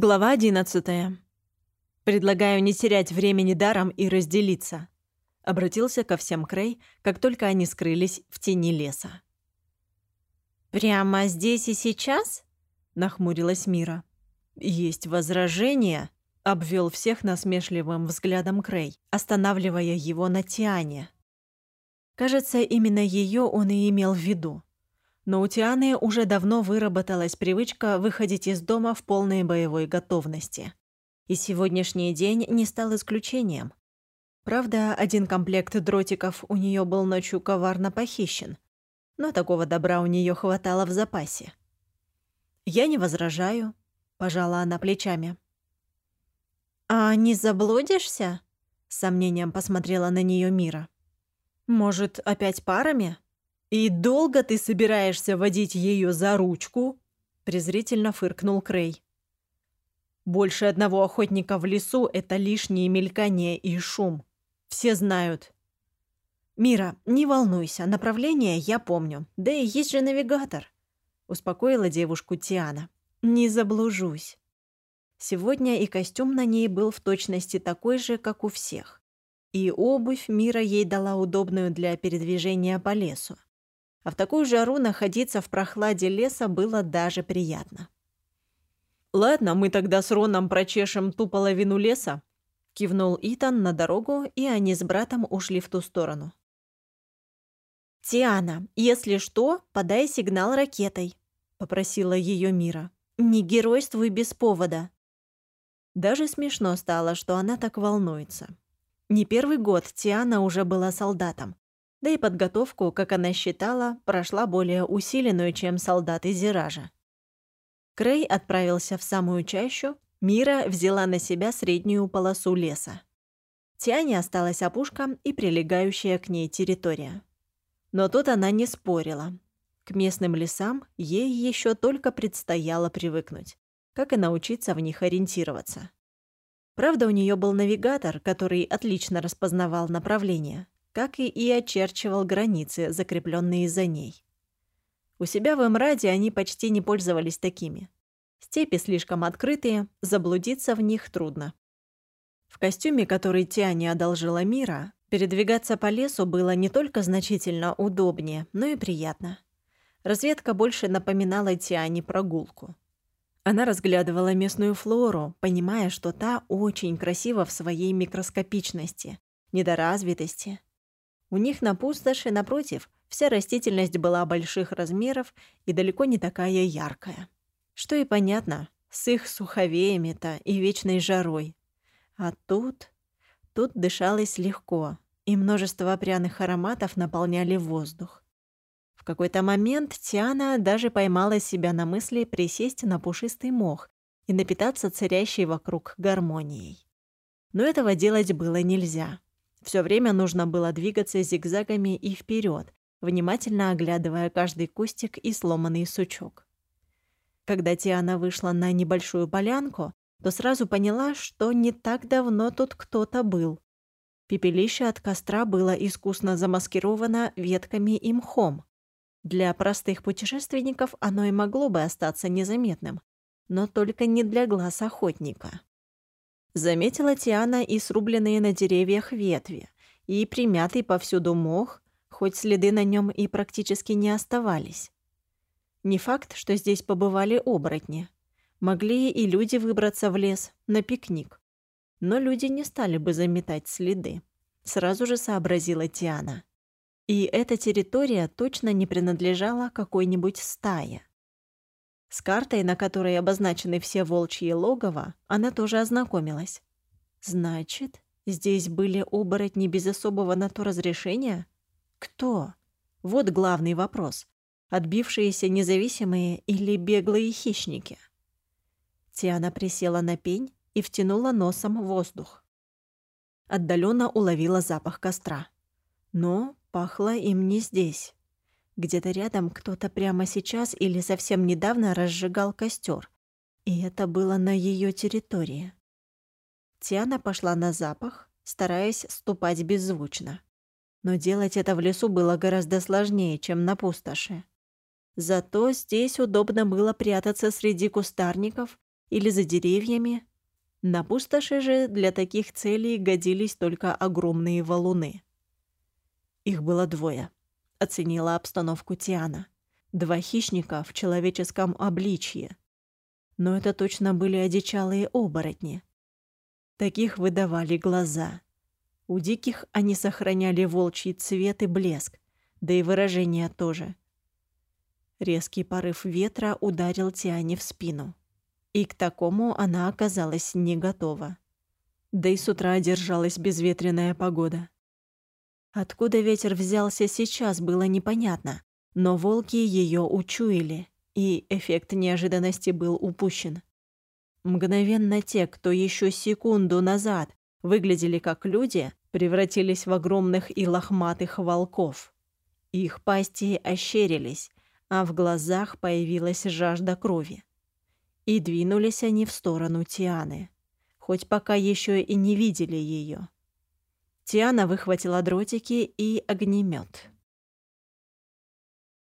Глава 11. Предлагаю не терять времени даром и разделиться. Обратился ко всем Крей, как только они скрылись в тени леса. «Прямо здесь и сейчас?» — нахмурилась Мира. «Есть возражения?» — обвел всех насмешливым взглядом Крей, останавливая его на Тиане. Кажется, именно ее он и имел в виду. Но у Тианы уже давно выработалась привычка выходить из дома в полной боевой готовности. И сегодняшний день не стал исключением. Правда, один комплект дротиков у нее был ночью коварно похищен, но такого добра у нее хватало в запасе. «Я не возражаю», — пожала она плечами. «А не заблудишься?» — с сомнением посмотрела на нее Мира. «Может, опять парами?» «И долго ты собираешься водить ее за ручку?» — презрительно фыркнул Крей. «Больше одного охотника в лесу — это лишнее мелькание и шум. Все знают». «Мира, не волнуйся, направление я помню. Да и есть же навигатор», — успокоила девушку Тиана. «Не заблужусь». Сегодня и костюм на ней был в точности такой же, как у всех. И обувь Мира ей дала удобную для передвижения по лесу а в такую жару находиться в прохладе леса было даже приятно. «Ладно, мы тогда с Роном прочешем ту половину леса», — кивнул Итан на дорогу, и они с братом ушли в ту сторону. «Тиана, если что, подай сигнал ракетой», — попросила ее Мира. «Не геройствуй без повода». Даже смешно стало, что она так волнуется. Не первый год Тиана уже была солдатом, да и подготовку, как она считала, прошла более усиленную, чем солдаты Зиража. Крей отправился в самую чащу, Мира взяла на себя среднюю полосу леса. Тиане осталась опушка и прилегающая к ней территория. Но тут она не спорила. К местным лесам ей еще только предстояло привыкнуть, как и научиться в них ориентироваться. Правда, у нее был навигатор, который отлично распознавал направление, как и, и очерчивал границы, закрепленные за ней. У себя в Эмраде они почти не пользовались такими. Степи слишком открытые, заблудиться в них трудно. В костюме, который Тиане одолжила Мира, передвигаться по лесу было не только значительно удобнее, но и приятно. Разведка больше напоминала Тиане прогулку. Она разглядывала местную флору, понимая, что та очень красива в своей микроскопичности, недоразвитости у них на пустоши, напротив, вся растительность была больших размеров и далеко не такая яркая. Что и понятно, с их суховеями-то и вечной жарой. А тут... Тут дышалось легко, и множество пряных ароматов наполняли воздух. В какой-то момент Тиана даже поймала себя на мысли присесть на пушистый мох и напитаться царящей вокруг гармонией. Но этого делать было нельзя. Все время нужно было двигаться зигзагами и вперед, внимательно оглядывая каждый кустик и сломанный сучок. Когда Тиана вышла на небольшую полянку, то сразу поняла, что не так давно тут кто-то был. Пепелище от костра было искусно замаскировано ветками и мхом. Для простых путешественников оно и могло бы остаться незаметным, но только не для глаз охотника. Заметила Тиана и срубленные на деревьях ветви, и примятый повсюду мох, хоть следы на нем и практически не оставались. Не факт, что здесь побывали оборотни. Могли и люди выбраться в лес на пикник. Но люди не стали бы заметать следы. Сразу же сообразила Тиана. И эта территория точно не принадлежала какой-нибудь стае. С картой, на которой обозначены все волчьи логово, она тоже ознакомилась. Значит, здесь были оборотни без особого на то разрешения? Кто? Вот главный вопрос. Отбившиеся независимые или беглые хищники? Тиана присела на пень и втянула носом воздух. Отдаленно уловила запах костра. Но пахло им не здесь. Где-то рядом кто-то прямо сейчас или совсем недавно разжигал костер, и это было на ее территории. Тиана пошла на запах, стараясь ступать беззвучно. Но делать это в лесу было гораздо сложнее, чем на пустоши. Зато здесь удобно было прятаться среди кустарников или за деревьями. На пустоши же для таких целей годились только огромные валуны. Их было двое, оценила обстановку Тиана. Два хищника в человеческом обличье. Но это точно были одичалые оборотни. Таких выдавали глаза. У диких они сохраняли волчий цвет и блеск, да и выражение тоже. Резкий порыв ветра ударил Тиане в спину. И к такому она оказалась не готова. Да и с утра держалась безветренная погода. Откуда ветер взялся сейчас, было непонятно, но волки ее учуяли, и эффект неожиданности был упущен. Мгновенно те, кто еще секунду назад выглядели как люди, превратились в огромных и лохматых волков. Их пасти ощерились, а в глазах появилась жажда крови. И двинулись они в сторону Тианы, хоть пока еще и не видели ее. Тиана выхватила дротики и огнемет.